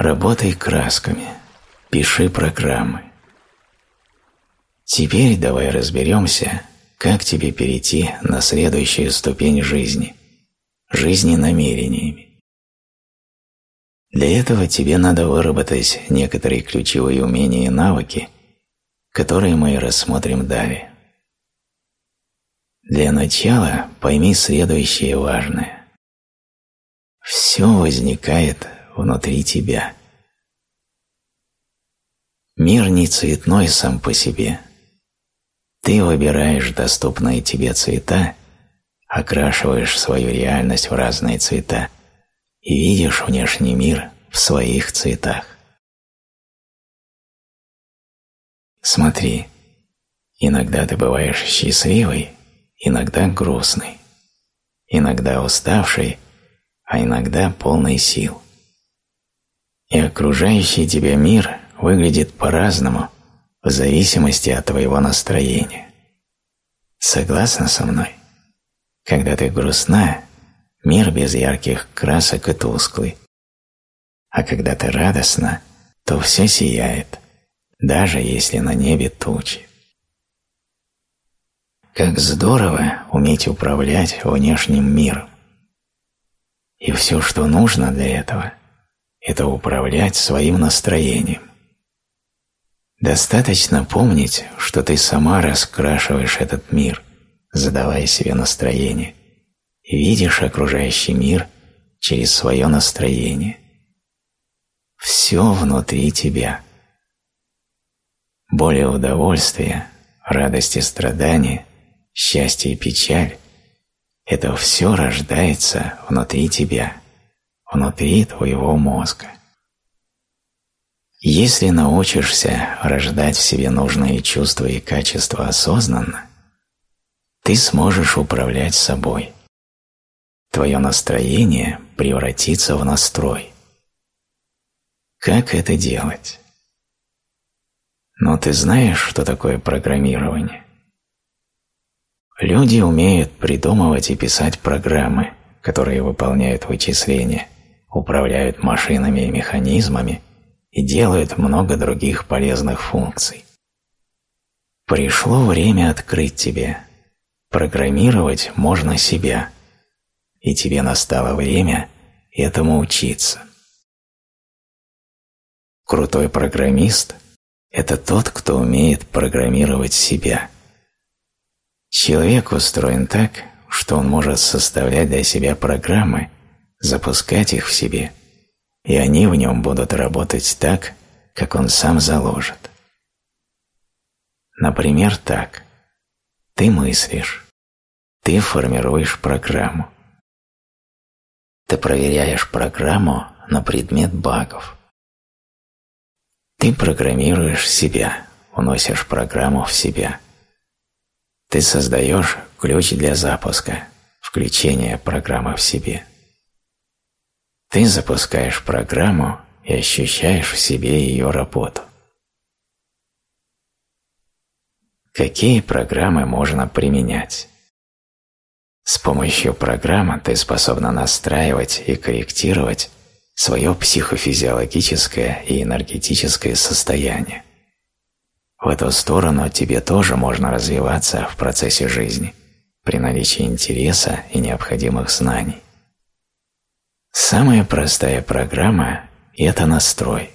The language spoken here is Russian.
Работай красками, пиши программы. Теперь давай разберемся, как тебе перейти на следующую ступень жизни, жизни намерениями. Для этого тебе надо выработать некоторые ключевые умения и навыки, которые мы и рассмотрим далее. Для начала пойми следующее важное. Все возникает внутри тебя. Мир не цветной сам по себе. Ты выбираешь доступные тебе цвета, окрашиваешь свою реальность в разные цвета и видишь внешний мир в своих цветах. Смотри, иногда ты бываешь счастливый, иногда грустный, иногда уставший, а иногда полный сил. И окружающий тебя мир выглядит по-разному в зависимости от твоего настроения. Согласна со мной? Когда ты грустна, мир без ярких красок и тусклый. А когда ты радостна, то все сияет, даже если на небе тучи. Как здорово уметь управлять внешним миром. И все, что нужно для этого, это управлять своим настроением. Достаточно помнить, что ты сама раскрашиваешь этот мир, задавая себе настроение, и видишь окружающий мир через свое настроение. Все внутри тебя. Боль и удовольствие, радость и страдания, счастье и печаль – это все рождается внутри тебя, внутри твоего мозга. Если научишься рождать в себе нужные чувства и качества осознанно, ты сможешь управлять собой. Твое настроение превратится в настрой. Как это делать? Но ты знаешь, что такое программирование? Люди умеют придумывать и писать программы, которые выполняют вычисления, управляют машинами и механизмами и делают много других полезных функций. Пришло время открыть тебе. Программировать можно себя, и тебе настало время этому учиться. Крутой программист – это тот, кто умеет программировать себя – Человек устроен так, что он может составлять для себя программы, запускать их в себе, и они в нем будут работать так, как он сам заложит. Например, так. Ты мыслишь. Ты формируешь программу. Ты проверяешь программу на предмет багов. Ты программируешь себя, уносишь программу в себя – ты создаешь ключ для запуска, включения программы в себе. Ты запускаешь программу и ощущаешь в себе ее работу. Какие программы можно применять? С помощью программы ты способна настраивать и корректировать свое психофизиологическое и энергетическое состояние. В эту сторону тебе тоже можно развиваться в процессе жизни при наличии интереса и необходимых знаний. Самая простая программа – это настрой.